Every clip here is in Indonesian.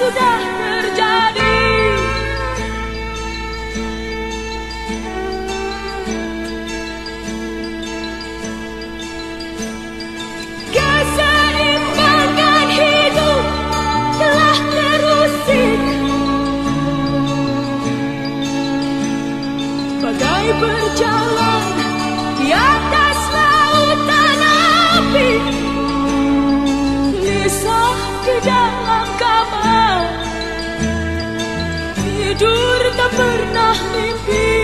sudah terjadi. Keseimbangan hidup telah terusik Bagai berjalan di atas lautan api. Lisah di dalam tidur tak pernah mimpi.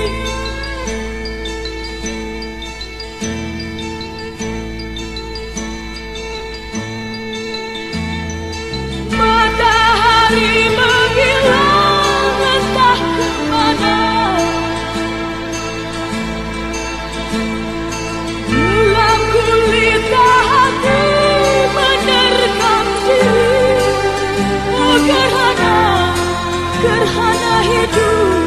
Matahari menghilang entah ke mana. Ulang kulit hati menerkam diri Agar gerhana hidup